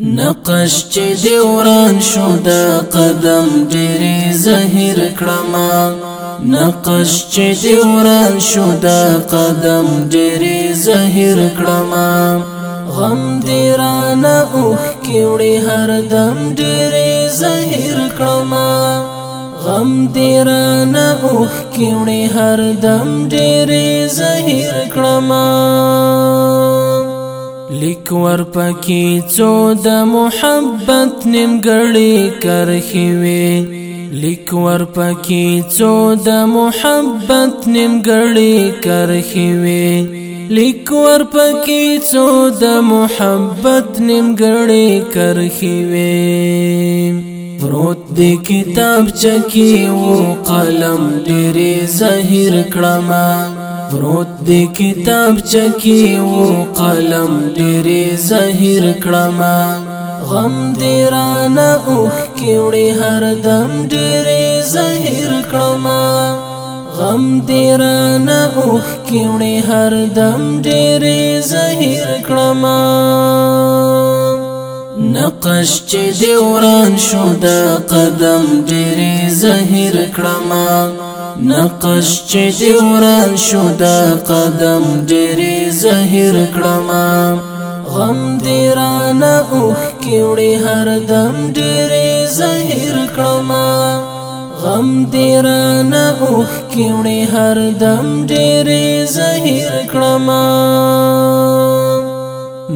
نقش چې دی وران شو دا قدم ډېرې زهیر کړم نقش چې دی وران شو دا قدم ډېرې زهیر کړم غم دې رانه اوخ کې وړي هر دم ډېرې زهیر کړم غم دې رانه اوخ کې وړي هر دم ډېرې زهیر کړم لیک ور پکې څو د محبت نیمګړې کرخي وي لیک ور پکې څو د محبت نیمګړې کرخي وي لیک ور پکې څو د محبت نیمګړې کرخي وي ورت د کتاب چکی و قلم ډېر ظاهر کړم پروت دی کتاب چکی و قلم ډېرې ظاهر کړم غم دې رانه اوخ کې وړې هر دم ډېرې ظاهر کړم غم دې رانه اوخ کې وړې هر دم ډېرې ظاهر کړم نقش چې دیوران شو د قدم ډېرې ظاهر کړم نقش چې دی وران شو دا قدم ډېرې زهیر کړم غم دی رانه اوخ کې وړي هر دم ډېرې زهیر کړم غم دی رانه اوخ کې وړي هر دم ډېرې زهیر کړم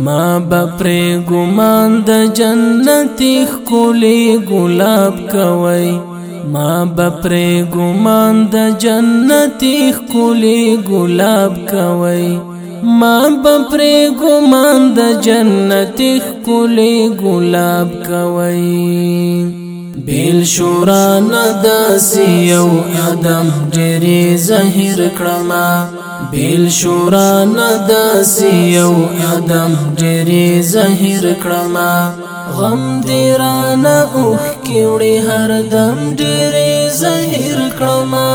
ما بپری ګمان د جنتی خولي ګلاب کوي ما بپری ګمان د جنتی خولي ګلاب کوي ما بپری ګمان د جنتی خولي ګلاب کوي بیل شورا نداسی یو ادم ډېری ظاهر کړما بیل شورا نداسی یو ادم ډېری ظاهر کړما غم دې رانه اوخ کې وړي هر دم ډېرې زهیر کړما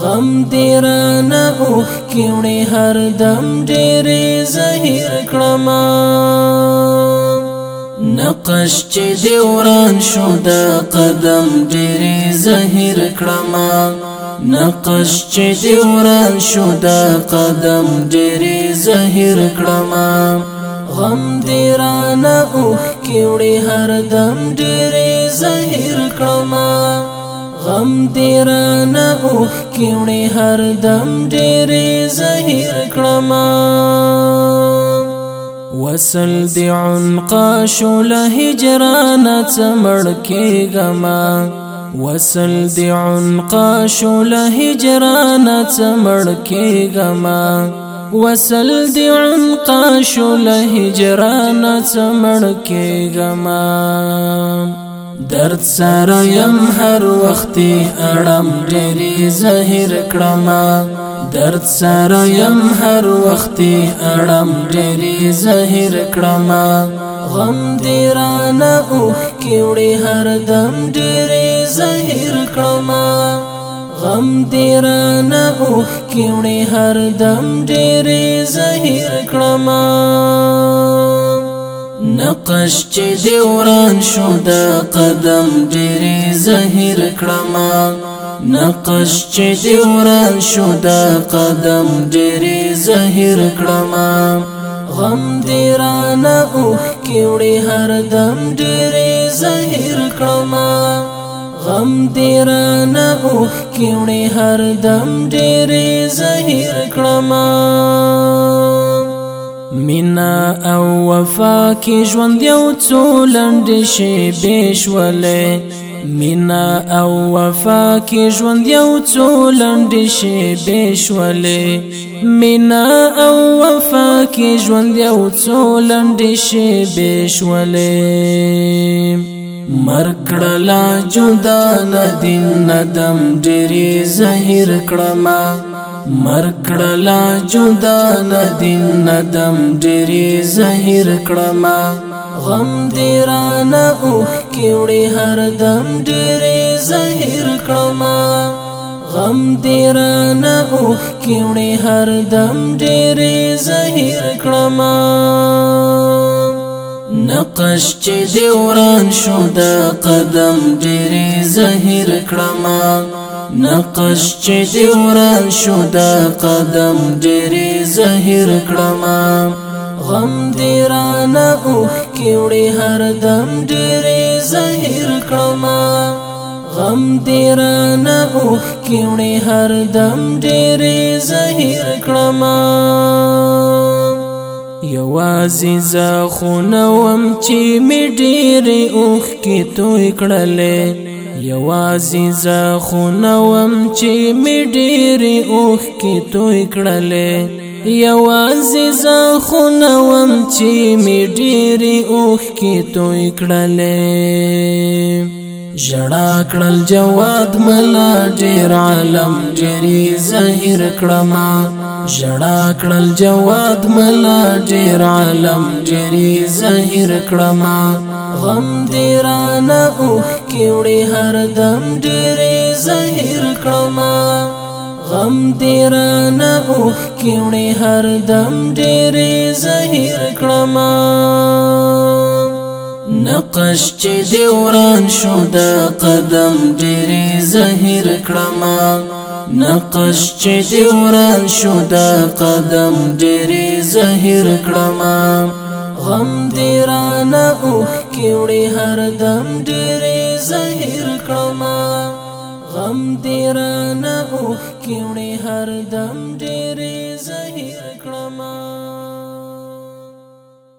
غم دې رانه اوخ کې وړي هر دم ډېرې زهیر کړما نقش چې دې وران شو دا قدم ډېرې زهیر کړما نقش چې دې وران شو دا قدم ډېرې زهیر کړما غم دې رانه اوښ کې وړې هر دم ډېرې زهیر کړم غم دې رانه اوخ کې وړې هر دم ډېرې زهیر کړم وصل دې عنق شول هجران څمړ کې غما وصل دې عنق شول هجران څمړ کې غما وصل دی عنقا شل هجران څمړ کې غما درد سره يم هر وخت اړم ډېری زهر کړم درد سره يم هر وخت اړم ډېری زهر کړم غم دی رانه اوخ کې وړي هر دم ډېری زهر کړم غم دې رانه اوښ کې وړې هر دم ډېرې زهیر کړم نقش چې دې وران شو دا قدم ډېرې زهیر کړم نقش چې دې وران شو دا قدم ډېرې زهیر کړم غم دې رانه اوښ کې وړې هر دم ډېرې زهیر کړم غم دې رانه اوښ کې وړې هر دم ډېرې زهیر کړم مینا او وفا کې ژوند یو څو لنډې شیبې شولې مینا او وفا کې ژوند یو څو لنډې شیبې شولې مینا او وفا کې ژوند یو څو لنډې شیبې شولې مرکړلا جدا ندین ندم ډېری زهیر کړما مرکړلا جدا ندین ندم ډېری زهیر کړما غم دې رانه اوخ کې وړي هر دم ډېری زهیر کړما غم دې رانه اوخ کې وړي هر دم ډېری زهیر کړما نقش چې دی وران شو دا قدم ډېر زهیر کړما نقش چې دی وران شو دا قدم ډېر زهیر کړما غم دې رانه اوخ کې وړي هر دم ډېر زهیر کړما غم دې رانه اوخ کې وړي هر دم ډېر زهیر کړما یوازې زه خو نه وم چې مې ډېرې اوښکې توی کړلې یوازې زه خو نه وم چې مې ډېرې اوښکې توی کړلې یوازې زه خو نه وم چې مې ډېرې اوښکې توی کړلې جڑا الجواد ملا ډیر عالم جری ظاهر کړما جڑا الجواد ملا ډیر عالم جری ظاهر کړما غم دیرانه اوخ کیوړي هر دم ډیر ظاهر کړما غم دیرانه اوخ کیوړي هر دم ډیر ظاهر کړما نقش چې دی وران شو دا قدم ډېر زهیر کړم نقش چې دی وران شو دا قدم ډېر زهیر کړم غم دی رانا اوخ کیوڑی هر دم دیری زهیر کلما غم دی رانا اوخ کیوڑی هر دم دیری زهیر کلما